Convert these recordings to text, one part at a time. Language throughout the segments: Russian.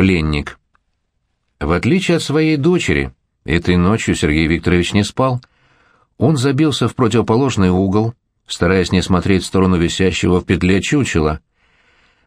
Пленник. В отличие от своей дочери, этой ночью Сергей Викторович не спал. Он забился в противоположный угол, стараясь не смотреть в сторону висящего в петле чучела.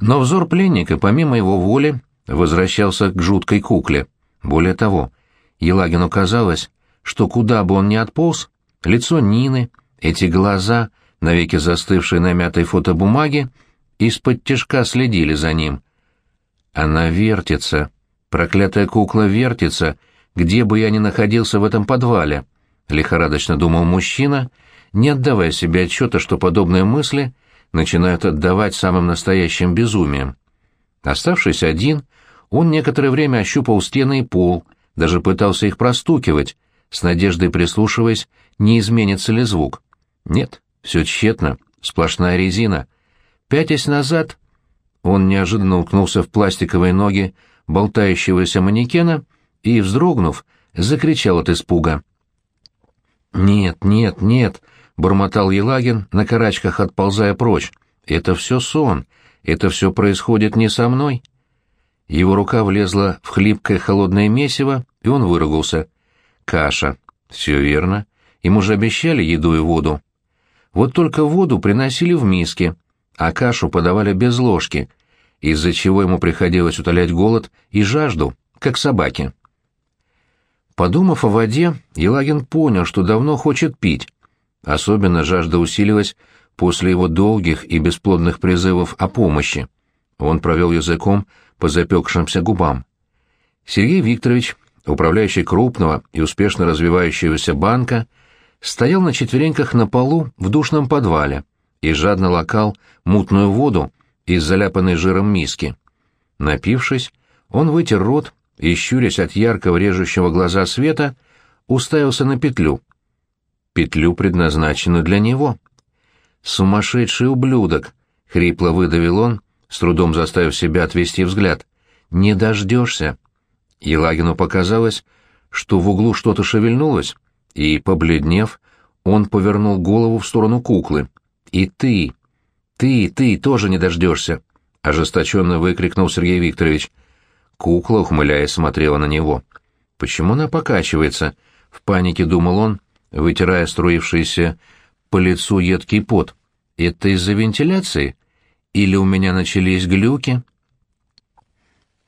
Но взор пленника, помимо его воли, возвращался к жуткой кукле. Более того, Елагину казалось, что куда бы он ни отполз, лицо Нины, эти глаза, навеки застывшие на мятой фотобумаге, из-под тяжка следили за ним. Она вертится, проклятая кукла вертится, где бы я ни находился в этом подвале, — лихорадочно думал мужчина, не отдавая себе отчета, что подобные мысли начинают отдавать самым настоящим безумием. Оставшись один, он некоторое время ощупал стены и пол, даже пытался их простукивать, с надеждой прислушиваясь, не изменится ли звук. Нет, все тщетно, сплошная резина. Пятясь назад, он неожиданно уткнулся в пластиковые ноги болтающегося манекена и, вздрогнув, закричал от испуга. «Нет, нет, нет!» — бормотал Елагин, на карачках отползая прочь. «Это все сон. Это все происходит не со мной». Его рука влезла в хлипкое холодное месиво, и он выругался. «Каша. Все верно. Ему же обещали еду и воду. Вот только воду приносили в миске, а кашу подавали без ложки, из-за чего ему приходилось утолять голод и жажду, как собаке. Подумав о воде, Елагин понял, что давно хочет пить. Особенно жажда усилилась после его долгих и бесплодных призывов о помощи. Он провел языком по запекшимся губам. Сергей Викторович, управляющий крупного и успешно развивающегося банка, стоял на четвереньках на полу в душном подвале и жадно лакал мутную воду из заляпанной жиром миски. Напившись, он вытер рот и, щурясь от яркого режущего глаза света, уставился на петлю. Петлю, предназначенную для него. «Сумасшедший ублюдок!» — хрипло выдавил он, с трудом заставив себя отвести взгляд. «Не дождешься!» Елагину показалось, что в углу что-то шевельнулось, и, побледнев, он повернул голову в сторону куклы. «И ты! Ты, ты тоже не дождешься!» — ожесточенно выкрикнул Сергей Викторович. Кукла, ухмыляясь, смотрела на него. «Почему она покачивается?» — в панике думал он, вытирая струившийся по лицу едкий пот. «Это из-за вентиляции? Или у меня начались глюки?»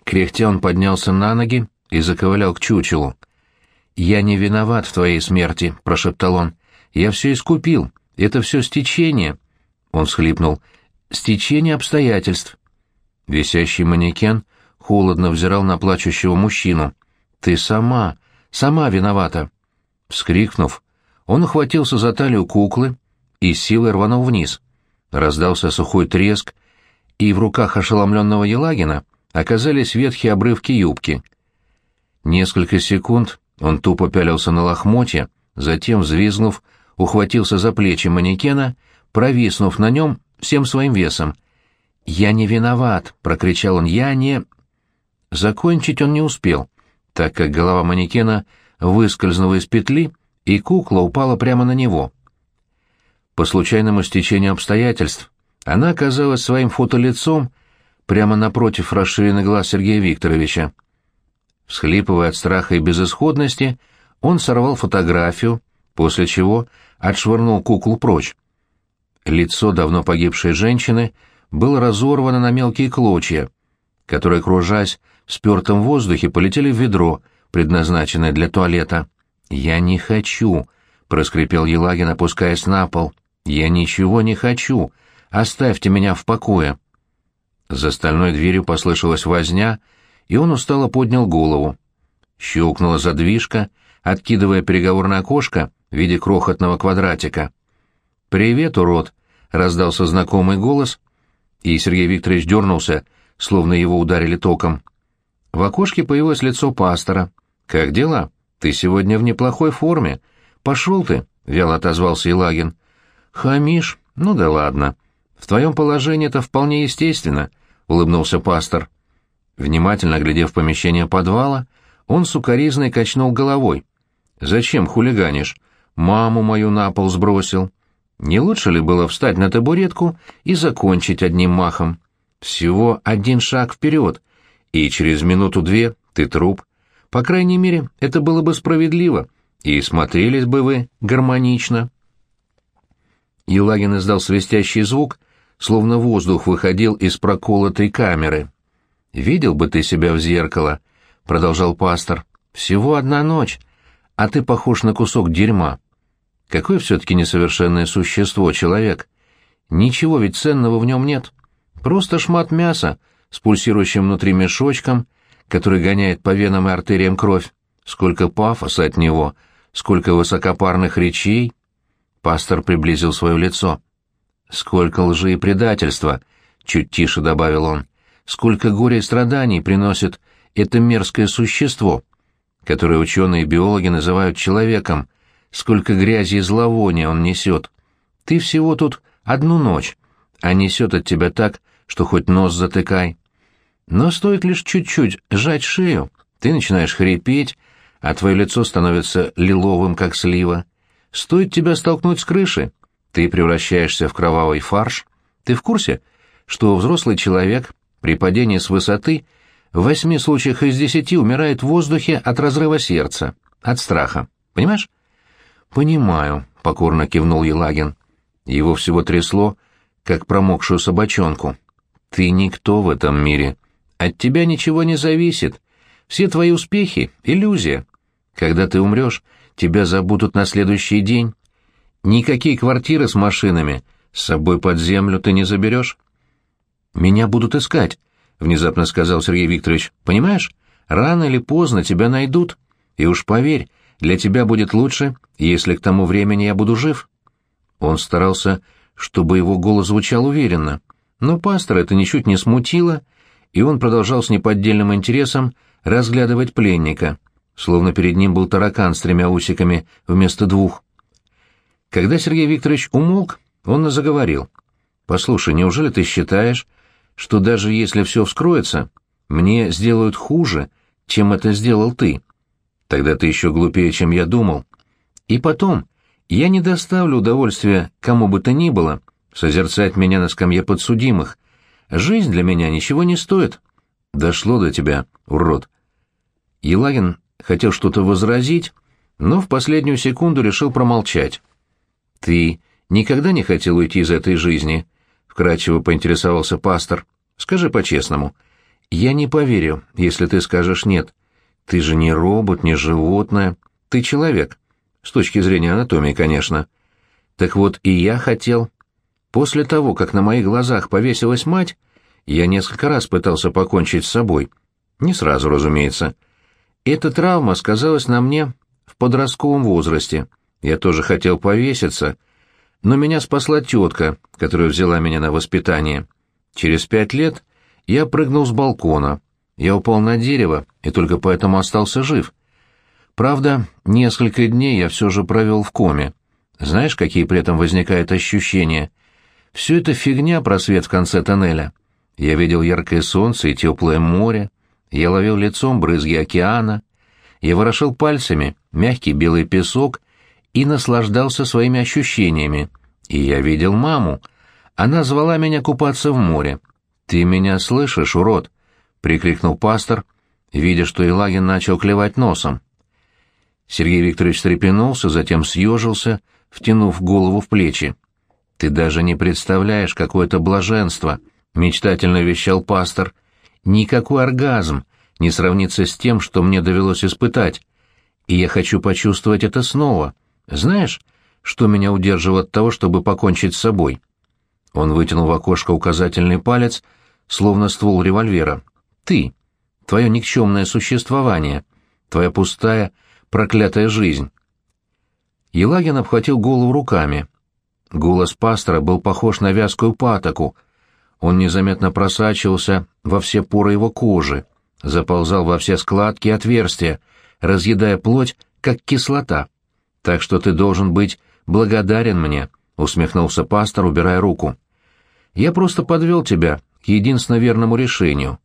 Кряхтя он поднялся на ноги и заковылял к чучелу. «Я не виноват в твоей смерти», — прошептал он. «Я все искупил. Это все стечение». Он всхлипнул. «Стечение обстоятельств». Висящий манекен холодно взирал на плачущего мужчину. «Ты сама, сама виновата!» Вскрикнув, он ухватился за талию куклы и силой рванул вниз. Раздался сухой треск, и в руках ошеломленного Елагина оказались ветхие обрывки юбки. Несколько секунд он тупо пялился на лохмотья, затем, взвизгнув, ухватился за плечи манекена, провиснув на нем всем своим весом. «Я не виноват!» — прокричал он. «Я не...» Закончить он не успел, так как голова манекена выскользнула из петли, и кукла упала прямо на него. По случайному стечению обстоятельств она оказалась своим фотолицом прямо напротив расширенных глаз Сергея Викторовича. Всхлипывая от страха и безысходности, он сорвал фотографию, после чего отшвырнул куклу прочь. Лицо давно погибшей женщины было разорвано на мелкие клочья, которые, кружась в спертом воздухе, полетели в ведро, предназначенное для туалета. «Я не хочу», — проскрипел Елагин, опускаясь на пол. «Я ничего не хочу. Оставьте меня в покое». За стальной дверью послышалась возня, и он устало поднял голову. Щелкнула задвижка, откидывая переговорное окошко в виде крохотного квадратика. «Привет, урод!» — раздался знакомый голос, и Сергей Викторович дернулся, словно его ударили током. В окошке появилось лицо пастора. «Как дела? Ты сегодня в неплохой форме. Пошел ты!» — вяло отозвался Елагин. «Хамишь? Ну да ладно. В твоем положении это вполне естественно улыбнулся пастор. Внимательно глядев помещение подвала, он сукоризной качнул головой. «Зачем хулиганишь? Маму мою на пол сбросил. Не лучше ли было встать на табуретку и закончить одним махом? Всего один шаг вперед, и через минуту-две ты труп. По крайней мере, это было бы справедливо, и смотрелись бы вы гармонично. Елагин издал свистящий звук, словно воздух выходил из проколотой камеры. «Видел бы ты себя в зеркало», — продолжал пастор. «Всего одна ночь, а ты похож на кусок дерьма. Какое все-таки несовершенное существо человек. Ничего ведь ценного в нем нет. Просто шмат мяса с пульсирующим внутри мешочком, который гоняет по венам и артериям кровь. Сколько пафоса от него, сколько высокопарных речей. Пастор приблизил свое лицо. «Сколько лжи и предательства!» — чуть тише добавил он. «Сколько горя и страданий приносит это мерзкое существо, которое ученые и биологи называют человеком, сколько грязи и зловония он несет. Ты всего тут одну ночь, а несет от тебя так, что хоть нос затыкай. Но стоит лишь чуть-чуть сжать шею, ты начинаешь хрипеть, а твое лицо становится лиловым, как слива. Стоит тебя столкнуть с крыши, ты превращаешься в кровавый фарш. Ты в курсе, что взрослый человек при падении с высоты в восьми случаях из десяти умирает в воздухе от разрыва сердца, от страха. Понимаешь? Понимаю, покорно кивнул Елагин. Его всего трясло, как промокшую собачонку. Ты никто в этом мире. От тебя ничего не зависит. Все твои успехи — иллюзия. Когда ты умрешь, тебя забудут на следующий день. Никакие квартиры с машинами с собой под землю ты не заберешь. Меня будут искать, — внезапно сказал Сергей Викторович. Понимаешь, рано или поздно тебя найдут. И уж поверь, для тебя будет лучше, если к тому времени я буду жив. Он старался, чтобы его голос звучал уверенно, но пастор это ничуть не смутило, и он продолжал с неподдельным интересом разглядывать пленника, словно перед ним был таракан с тремя усиками вместо двух. Когда Сергей Викторович умолк, он заговорил. «Послушай, неужели ты считаешь, что даже если все вскроется, мне сделают хуже, чем это сделал ты? Тогда ты еще глупее, чем я думал. И потом, я не доставлю удовольствия кому бы то ни было созерцать меня на скамье подсудимых. Жизнь для меня ничего не стоит. Дошло до тебя, урод». Елагин хотел что-то возразить, но в последнюю секунду решил промолчать. «Ты никогда не хотел уйти из этой жизни?» — вкратчиво поинтересовался пастор. «Скажи по-честному. Я не поверю, если ты скажешь «нет». Ты же не робот, не животное. Ты человек. С точки зрения анатомии, конечно. Так вот, и я хотел. После того, как на моих глазах повесилась мать, я несколько раз пытался покончить с собой. Не сразу, разумеется. Эта травма сказалась на мне в подростковом возрасте — я тоже хотел повеситься, но меня спасла тетка, которая взяла меня на воспитание. Через пять лет я прыгнул с балкона. Я упал на дерево и только поэтому остался жив. Правда, несколько дней я все же провел в коме. Знаешь, какие при этом возникают ощущения? Все это фигня про свет в конце тоннеля. Я видел яркое солнце и теплое море. Я ловил лицом брызги океана. Я ворошил пальцами мягкий белый песок и наслаждался своими ощущениями. И я видел маму. Она звала меня купаться в море. «Ты меня слышишь, урод?» — прикрикнул пастор, видя, что Елагин начал клевать носом. Сергей Викторович встрепенулся, затем съежился, втянув голову в плечи. «Ты даже не представляешь, какое это блаженство!» — мечтательно вещал пастор. «Никакой оргазм не сравнится с тем, что мне довелось испытать. И я хочу почувствовать это снова. Знаешь, что меня удерживало от того, чтобы покончить с собой?» Он вытянул в окошко указательный палец, словно ствол револьвера. «Ты. Твое никчемное существование. Твоя пустая, проклятая жизнь». Елагин обхватил голову руками. Голос пастора был похож на вязкую патоку. Он незаметно просачивался во все поры его кожи, заползал во все складки и отверстия, разъедая плоть, как кислота. Так что ты должен быть благодарен мне, усмехнулся пастор, убирая руку. Я просто подвел тебя к единственно верному решению.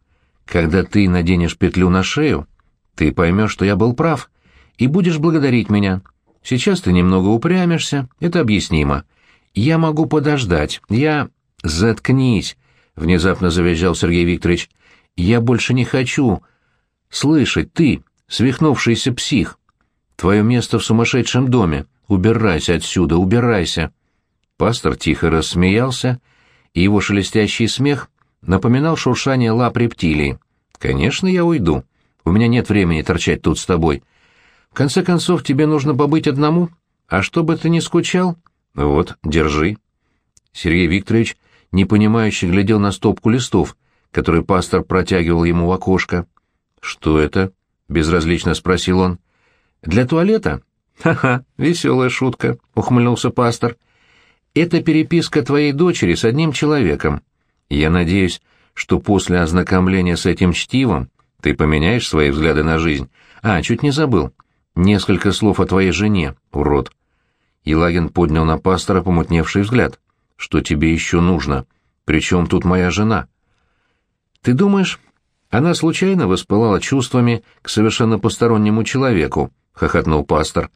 Когда ты наденешь петлю на шею, ты поймешь, что я был прав, и будешь благодарить меня. Сейчас ты немного упрямишься, это объяснимо. Я могу подождать, я... Заткнись, — внезапно завизжал Сергей Викторович. Я больше не хочу слышать, ты, свихнувшийся псих. Твое место в сумасшедшем доме. Убирайся отсюда, убирайся. Пастор тихо рассмеялся, и его шелестящий смех напоминал шуршание лап рептилии. «Конечно, я уйду. У меня нет времени торчать тут с тобой. В конце концов, тебе нужно побыть одному, а чтобы ты не скучал, вот, держи». Сергей Викторович непонимающе глядел на стопку листов, которые пастор протягивал ему в окошко. «Что это?» — безразлично спросил он. «Для туалета?» «Ха-ха, веселая шутка», — ухмыльнулся пастор. «Это переписка твоей дочери с одним человеком. Я надеюсь, что после ознакомления с этим чтивом ты поменяешь свои взгляды на жизнь. А, чуть не забыл. Несколько слов о твоей жене, урод». Елагин поднял на пастора помутневший взгляд. «Что тебе еще нужно? Причем тут моя жена?» «Ты думаешь, она случайно воспылала чувствами к совершенно постороннему человеку?» — хохотнул пастор.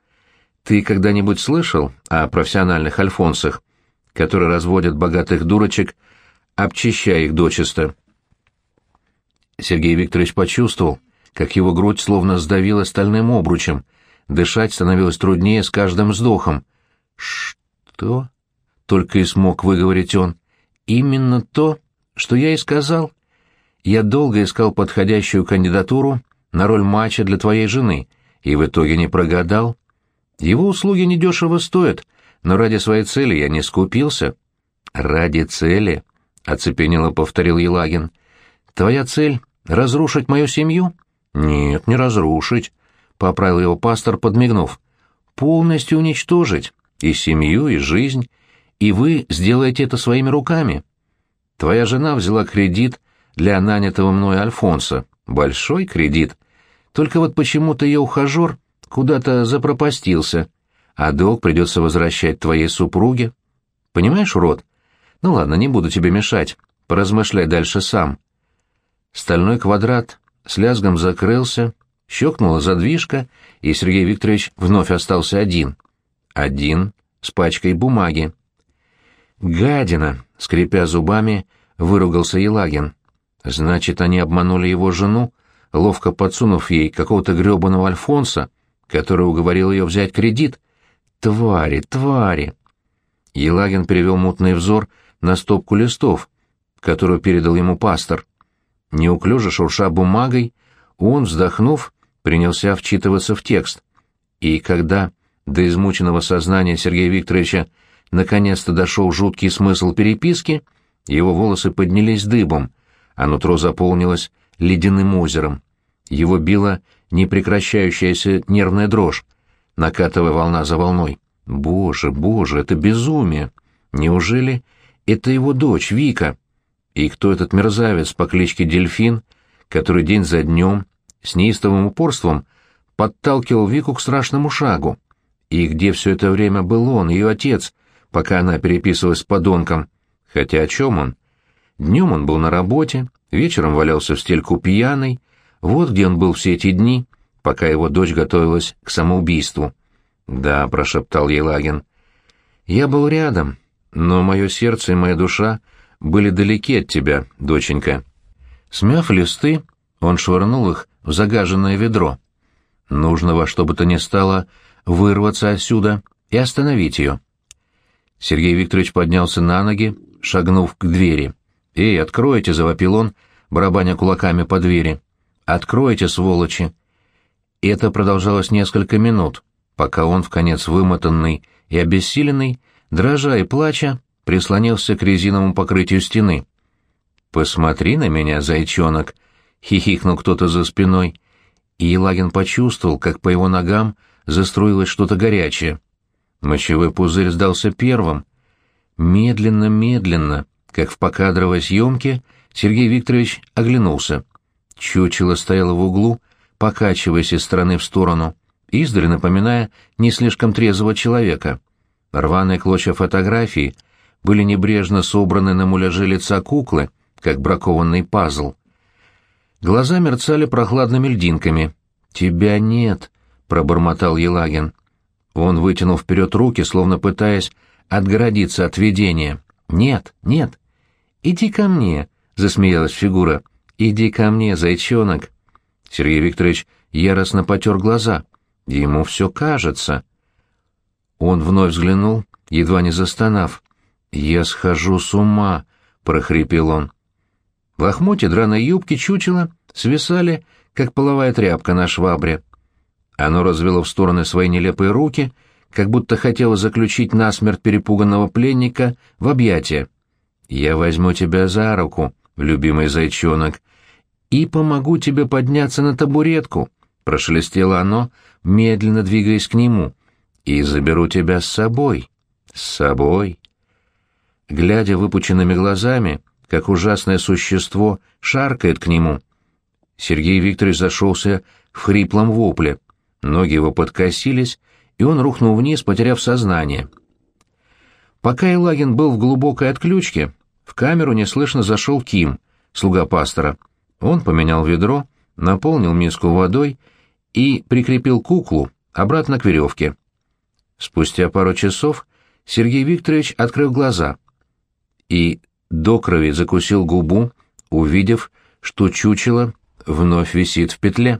«Ты когда-нибудь слышал о профессиональных альфонсах, которые разводят богатых дурочек, обчищая их дочисто?» Сергей Викторович почувствовал, как его грудь словно сдавила стальным обручем, дышать становилось труднее с каждым вздохом. «Что?» — только и смог выговорить он. «Именно то, что я и сказал. Я долго искал подходящую кандидатуру на роль мача для твоей жены, и в итоге не прогадал. Его услуги недешево стоят, но ради своей цели я не скупился». «Ради цели?» — оцепенело повторил Елагин. «Твоя цель — разрушить мою семью?» «Нет, не разрушить», — поправил его пастор, подмигнув. «Полностью уничтожить и семью, и жизнь, и вы сделаете это своими руками. Твоя жена взяла кредит для нанятого мной Альфонса. Большой кредит. Только вот почему-то ее ухажер куда-то запропастился, а долг придется возвращать твоей супруге. Понимаешь, урод? Ну ладно, не буду тебе мешать. Поразмышляй дальше сам. Стальной квадрат с лязгом закрылся, щелкнула задвижка, и Сергей Викторович вновь остался один. Один с пачкой бумаги. «Гадина!» — скрипя зубами, выругался Елагин. Значит, они обманули его жену, ловко подсунув ей какого-то гребаного Альфонса, который уговорил ее взять кредит. Твари, твари! Елагин перевел мутный взор на стопку листов, которую передал ему пастор. Неуклюже шурша бумагой, он, вздохнув, принялся вчитываться в текст. И когда до измученного сознания Сергея Викторовича наконец-то дошел жуткий смысл переписки, его волосы поднялись дыбом, а нутро заполнилось ледяным озером. Его била непрекращающаяся нервная дрожь, накатывая волна за волной. Боже, боже, это безумие! Неужели это его дочь, Вика? И кто этот мерзавец по кличке Дельфин, который день за днем, с неистовым упорством, подталкивал Вику к страшному шагу? И где все это время был он, ее отец, пока она переписывалась с подонком? Хотя о чем он? Днем он был на работе, вечером валялся в стельку пьяный. Вот где он был все эти дни, пока его дочь готовилась к самоубийству. «Да», — прошептал Елагин. «Я был рядом, но мое сердце и моя душа были далеки от тебя, доченька». Смяв листы, он швырнул их в загаженное ведро. Нужно во что бы то ни стало вырваться отсюда и остановить ее. Сергей Викторович поднялся на ноги, шагнув к двери. «Эй, откройте!» — завопил он, барабаня кулаками по двери. «Откройте, сволочи!» И это продолжалось несколько минут, пока он, в конец вымотанный и обессиленный, дрожа и плача, прислонился к резиновому покрытию стены. «Посмотри на меня, зайчонок!» — хихикнул кто-то за спиной, и Елагин почувствовал, как по его ногам заструилось что-то горячее. Мочевой пузырь сдался первым. Медленно-медленно, как в покадровой съемке, Сергей Викторович оглянулся. Чучело стояло в углу, покачиваясь из стороны в сторону, издали напоминая не слишком трезвого человека. Рваные клочья фотографии были небрежно собраны на муляже лица куклы, как бракованный пазл. Глаза мерцали прохладными льдинками. «Тебя нет», — пробормотал Елагин. Он вытянул вперед руки, словно пытаясь отгородиться от видения. «Нет, нет». «Иди ко мне», — засмеялась фигура. «Иди ко мне, зайчонок!» Сергей Викторович яростно потер глаза. Ему все кажется. Он вновь взглянул, едва не застонав. «Я схожу с ума!» — прохрипел он. Лохмотья драной юбки чучела свисали, как половая тряпка на швабре. Оно развело в стороны свои нелепые руки, как будто хотело заключить насмерть перепуганного пленника в объятия. «Я возьму тебя за руку, любимый зайчонок, и помогу тебе подняться на табуретку», — прошелестело оно, медленно двигаясь к нему, — «и заберу тебя с собой, с собой». Глядя выпученными глазами, как ужасное существо шаркает к нему, Сергей Викторович зашелся в хриплом вопле. Ноги его подкосились, и он рухнул вниз, потеряв сознание. Пока Елагин был в глубокой отключке, в камеру неслышно зашел Ким, слуга пастора. Он поменял ведро, наполнил миску водой и прикрепил куклу обратно к веревке. Спустя пару часов Сергей Викторович открыл глаза и до крови закусил губу, увидев, что чучело вновь висит в петле.